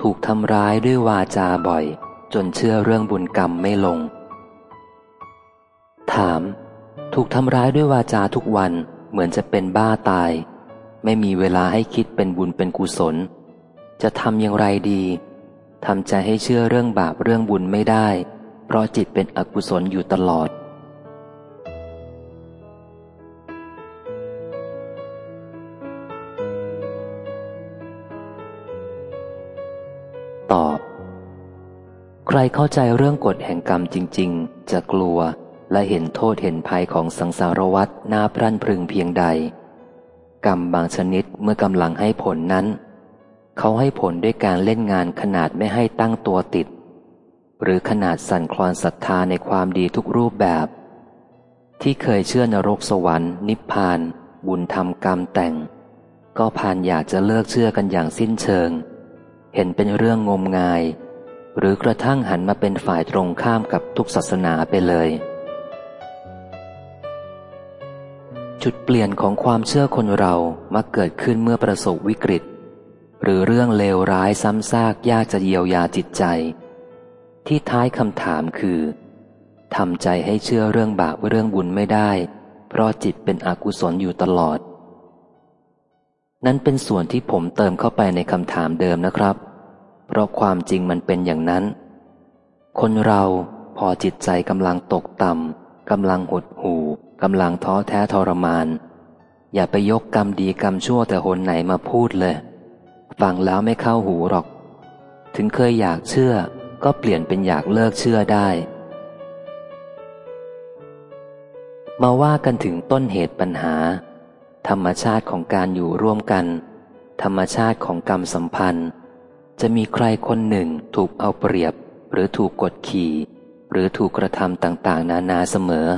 ถูกทำร้ายด้วยวาจาบ่อย จนเชื่อเรื่องบุญกรรมไม่ลง ถาม ถูกทำร้ายด้วยวาจาทุกวันเหมือนจะเป็นบ้าตาย ไม่มีเวลาให้คิดเป็นบุญเป็นกุศล จะทำอย่างไรดีทำใจให้เชื่อเรื่องบาปเรื่องบุญไม่ได้ เพราะจิตเป็นอกุศลอยู่ตลอด ตอบ ใครเข้าใจเรื่องกฎแห่งกรรมจริง ๆ จะกลัวและเห็นโทษเห็นภัยของสังสารวัฏน่าพรั่นพรึงเพียงใด กรรมบางชนิดเมื่อกำลังให้ผลนั้น เขาให้ผลด้วยการเล่นงานขนาดไม่ให้ตั้งตัวติด หรือขนาดสั่นคลอนศรัทธาในความดีทุกรูปแบบ ที่เคยเชื่อนรกสวรรค์ นิพพาน บุญธรรมกรรมแต่ง ก็พานอยากจะเลิกเชื่อกันอย่างสิ้นเชิง เห็นเป็นเรื่องงมงาย หรือกระทั่งหันมาเป็นฝ่ายตรงข้ามกับทุกศาสนาไปเลย จุดเปลี่ยนของความเชื่อคนเรามักเกิดขึ้นเมื่อประสบวิกฤต หรือเรื่องเลวร้ายซ้ำซากยากจะเยียวยาจิตใจ ที่ท้ายคำถามคือทำใจให้เชื่อเรื่องบาปเรื่องบุญไม่ได้ เพราะจิตเป็นอกุศลอยู่ตลอด นั่นเป็นส่วนที่ผมเติมเข้าไปในคำถามเดิมนะครับ เพราะความจริงมันเป็นอย่างนั้น คนเราพอจิตใจกำลังตกต่ำกำลังหดหู่กำลังท้อแท้ทรมาน อย่าไปยกกรรมดีกรรมชั่วแต่หนไหนมาพูดเลย ฟังแล้วไม่เข้าหูหรอก ถึงเคยอยากเชื่อ ก็เปลี่ยนเป็นอยากเลิกเชื่อได้ มาว่ากันถึงต้นเหตุปัญหา ธรรมชาติของการอยู่ร่วมกัน ธรรมชาติของกรรมสัมพันธ์ จะมีใครคนหนึ่งถูกเอาเปรียบ หรือถูกกดขี่ หรือถูกกระทำต่างๆ นานาเสมอ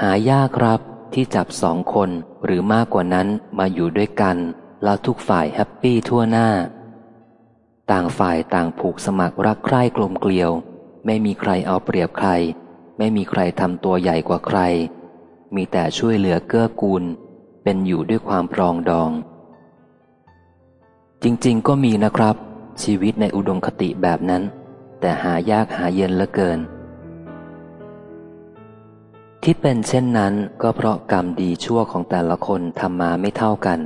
หายากครับที่จับสองคนหรือมากกว่านั้นมาอยู่ด้วยกัน แล้วทุกฝ่ายแฮปปี้ทั่วหน้า ต่างฝ่ายต่างผูกสมัครรักใคร่กลมเกลียว ไม่มีใครเอาเปรียบใคร ไม่มีใครทำตัวใหญ่กว่าใคร มีแต่ช่วยเหลือเกื้อกูล เป็นอยู่ด้วยความปรองดอง จริงๆ ก็มีนะครับ ชีวิตในอุดมคติแบบนั้น แต่หายากหาเย็นเหลือเกิน ที่เป็นเช่นนั้นก็เพราะกรรมดีชั่วของแต่ละคนทำมาไม่เท่ากัน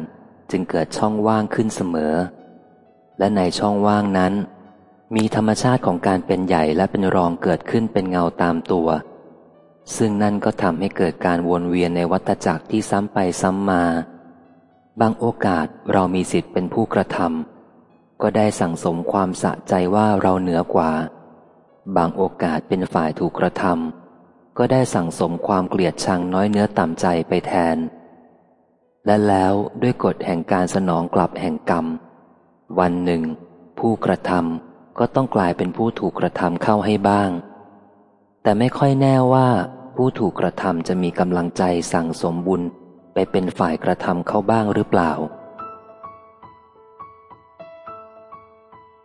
จึงเกิดช่องว่างขึ้นเสมอ และในช่องว่างนั้น มีธรรมชาติของการเป็นใหญ่และเป็นรองเกิดขึ้นเป็นเงาตามตัว ซึ่งนั่นก็ทำให้เกิดการวนเวียนในวัฏจักรที่ซ้ำไปซ้ำมา บางโอกาสเรามีสิทธิ์เป็นผู้กระทำก็ได้สั่งสมความสะใจว่าเราเหนือกว่า บางโอกาสเป็นฝ่ายถูกกระทำก็ได้สั่งสมความเกลียดชังน้อยเนื้อต่ำใจไปแทน และแล้วด้วยกฎแห่งการสนองกลับแห่งกรรม วันหนึ่ง ผู้กระทำก็ต้องกลายเป็นผู้ถูกกระทำเข้าให้บ้าง แต่ไม่ค่อยแน่ว่าผู้ถูกกระทำจะมีกำลังใจสั่งสมบุญไปเป็นฝ่ายกระทำเข้าบ้างหรือเปล่า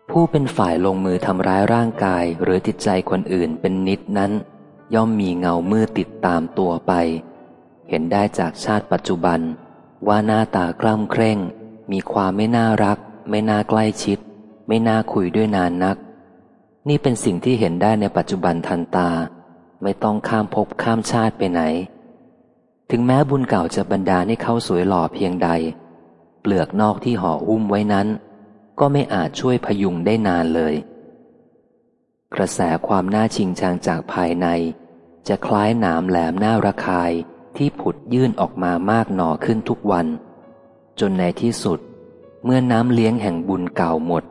ผู้เป็นฝ่ายลงมือทำร้ายร่างกายหรือจิตใจคนอื่นเป็นนิดนั้น ย่อมมีเงามืดติดตามตัวไป เห็นได้จากชาติปัจจุบัน ว่าหน้าตากล้ำเคร่ง มีความไม่น่ารัก ไม่น่าใกล้ชิด ไม่น่าคุยด้วยนานนัก นี่เป็นสิ่งที่เห็นได้ในปัจจุบันทันตา ไม่ต้องข้ามภพข้ามชาติไปไหน ถึงแม้บุญเก่าจะบรรดาให้เขาสวยหล่อเพียงใด เปลือกนอกที่ห่อหุ้มไว้นั้น ก็ไม่อาจช่วยพยุงได้นานเลย กระแสความน่าชิงชังจากภายใน จะคล้ายหนามแหลมหน้าระคายที่ผุดยื่นออกมามากหนอขึ้นทุกวัน จนในที่สุด เมื่อน้ำเลี้ยงแห่งบุญเก่าหมด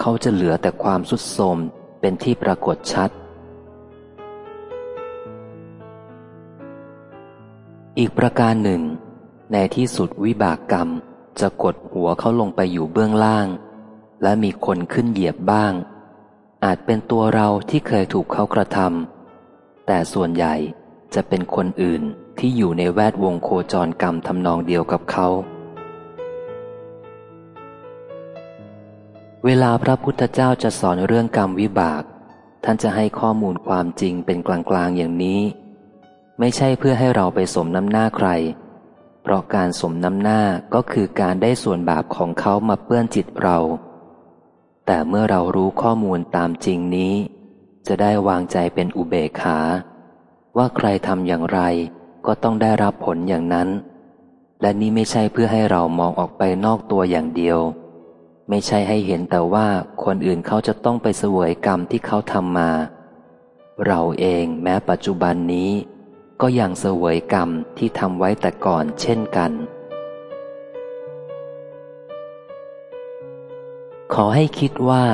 เขาจะเหลือแต่ความสุดโทมเป็นที่ปรากฏชัด อีกประการหนึ่ง ในที่สุดวิบากกรรมจะกดหัวเขาลงไปอยู่เบื้องล่าง และมีคนขึ้นเหยียบบ้าง อาจเป็นตัวเราที่เคยถูกเขากระทำแต่ส่วนใหญ่จะเป็นคนอื่นที่อยู่ในแวดวงโคจรกรรมทำนองเดียวกับเขา เวลาพระพุทธเจ้าจะสอนเรื่องกรรมวิบาก ท่านจะให้ข้อมูลความจริงเป็นกลางๆอย่างนี้ ไม่ใช่เพื่อให้เราไปสมน้ำหน้าใคร เพราะการสมน้ำหน้าก็คือการได้ส่วนบาปของเขามาเปื้อนจิตเรา แต่เมื่อเรารู้ข้อมูลตามจริงนี้ จะได้วางใจเป็นอุเบกขา ว่าใครทำอย่างไรก็ต้องได้รับผลอย่างนั้น และนี่ไม่ใช่เพื่อให้เรามองออกไปนอกตัวอย่างเดียว ไม่ใช่ให้เห็นแต่ว่าคนอื่นเขาจะต้องไปเสวยกรรมที่เขาทำมา เราเองแม้ปัจจุบันนี้ ก็ยังเสวยกรรมที่ทำไว้แต่ก่อนเช่นกัน ขอให้คิดว่า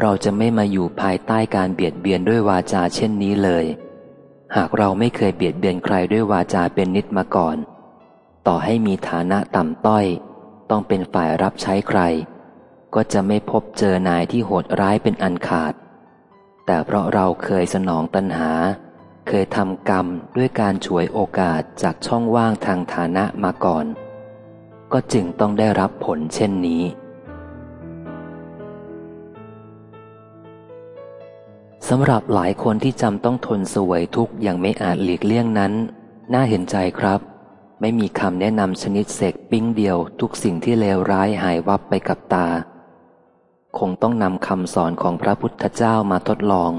เราจะไม่มาอยู่ภายใต้การเบียดเบียนด้วยวาจาเช่นนี้เลย หากเราไม่เคยเบียดเบียนใครด้วยวาจาเป็นนิดมาก่อน ต่อให้มีฐานะต่ำต้อย ต้องเป็นฝ่ายรับใช้ใคร ก็จะไม่พบเจอนายที่โหดร้ายเป็นอันขาด แต่เพราะเราเคยสนองตัณหา เคยทำกรรมด้วยการฉวยโอกาสจากช่องว่างทางฐานะมาก่อน ก็จึงต้องได้รับผลเช่นนี้สำหรับหลายคนที่จำต้องทนสวยทุกข์อย่างไม่อาจหลีกเลี่ยงนั้น น่าเห็นใจครับ ไม่มีคำแนะนำชนิดเสกปิ้งเดียวทุกสิ่งที่เลวร้ายหายวับไปกับตา คงต้องนำคำสอนของพระพุทธเจ้ามาทดลอง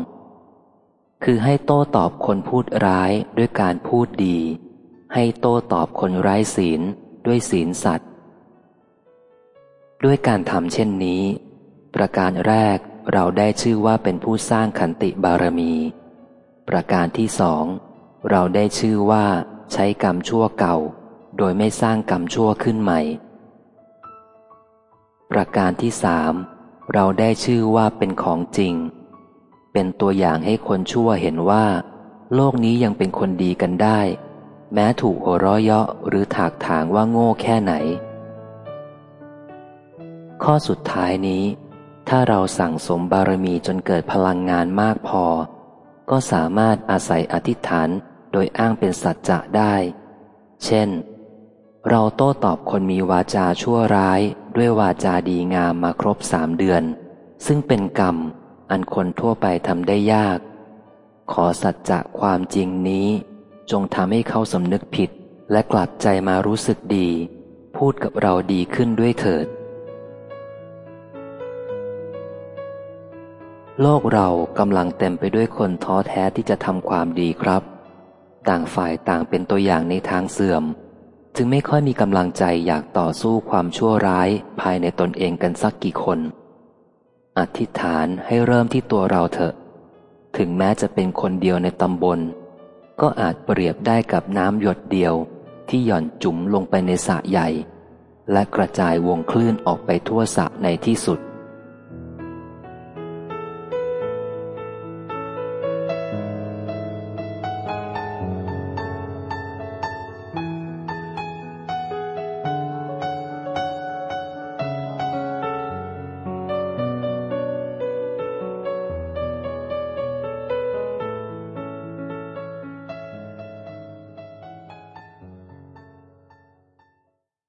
คือให้โต้ตอบคนพูดร้ายด้วยการพูดดี ให้โต้ตอบคนไร้ศีลด้วยศีลสัตว์ ด้วยการทำเช่นนี้ ประการแรกเราได้ชื่อว่าเป็นผู้สร้างขันติบารมี ประการที่สองเราได้ชื่อว่าใช้กรรมชั่วเก่า โดยไม่สร้างกรรมชั่วขึ้นใหม่ ประการที่สาม เราได้ชื่อว่าเป็นของจริง เป็นตัวอย่างให้คนชั่วเห็นว่า โลกนี้ยังเป็นคนดีกันได้ แม้ถูกหัวเราะเยาะหรือถากถางว่าโง่แค่ไหน ข้อสุดท้ายนี้ ถ้าเราสั่งสมบารมีจนเกิดพลังงานมากพอ ก็สามารถอาศัยอธิษฐานโดยอ้างเป็นสัจจะได้ เช่น เราโต้ตอบคนมีวาจาชั่วร้าย ด้วยวาจาดีงามมาครบสามเดือน ซึ่งเป็นกรรมอันคนทั่วไปทำได้ยาก ขอสัจจะความจริงนี้ จงทำให้เขาสำนึกผิดและกลับใจมารู้สึกดี พูดกับเราดีขึ้นด้วยเถิด โลกเรากำลังเต็มไปด้วยคนท้อแท้ที่จะทำความดีครับ ต่างฝ่ายต่างเป็นตัวอย่างในทางเสื่อม จึงไม่ค่อยมีกำลังใจอยากต่อสู้ความชั่วร้ายภายในตนเองกันสักกี่คน อธิษฐานให้เริ่มที่ตัวเราเถอะ ถึงแม้จะเป็นคนเดียวในตำบล ก็อาจเปรียบได้กับน้ำหยดเดียวที่หย่อนจุ๋มลงไปในสระใหญ่ และกระจายวงคลื่นออกไปทั่วสระในที่สุด